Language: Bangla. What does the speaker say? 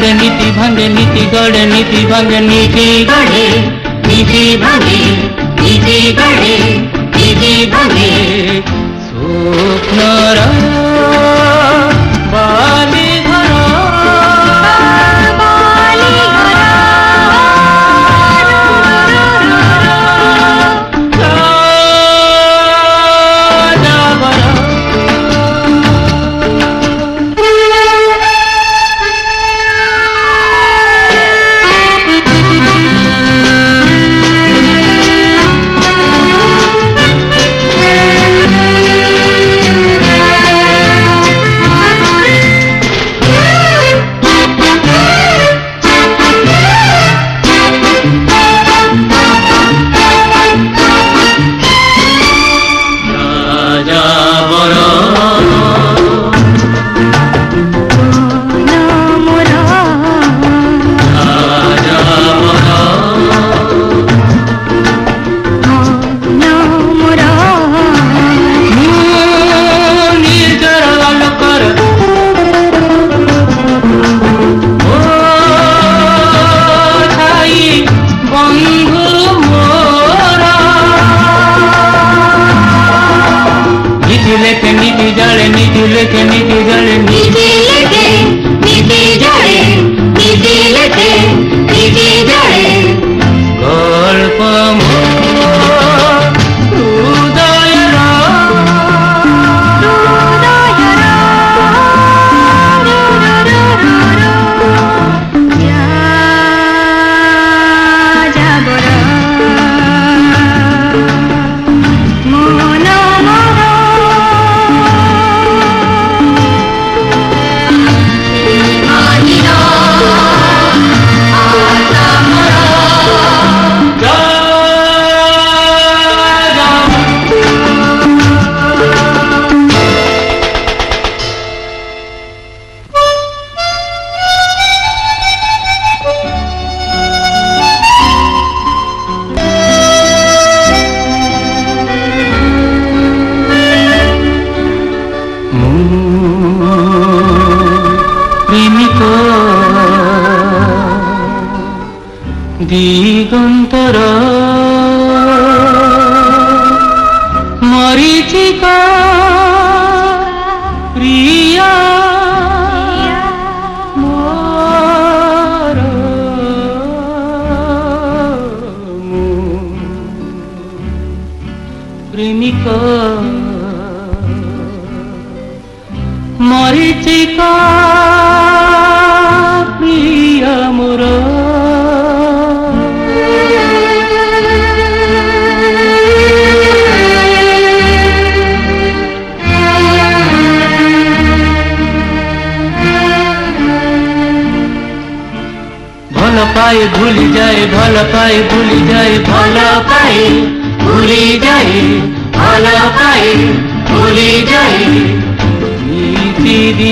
নীতি ভাঙে নীতি গড়ে নীতি ভাঙে নীতি গড়ে নীতি ভাঙে নীতি গড়ে নীতি ভাঙে স্বপ্নরা নীতি প্রেমিক। মরিচিকা প্রিয়া মোর। ভালো পায়ে ভুলি যায় ভালো পায়ে ভুলি যায় ভালো পায়ে ভুলি যাই ভালো পাই ভুলি যাই। নীতি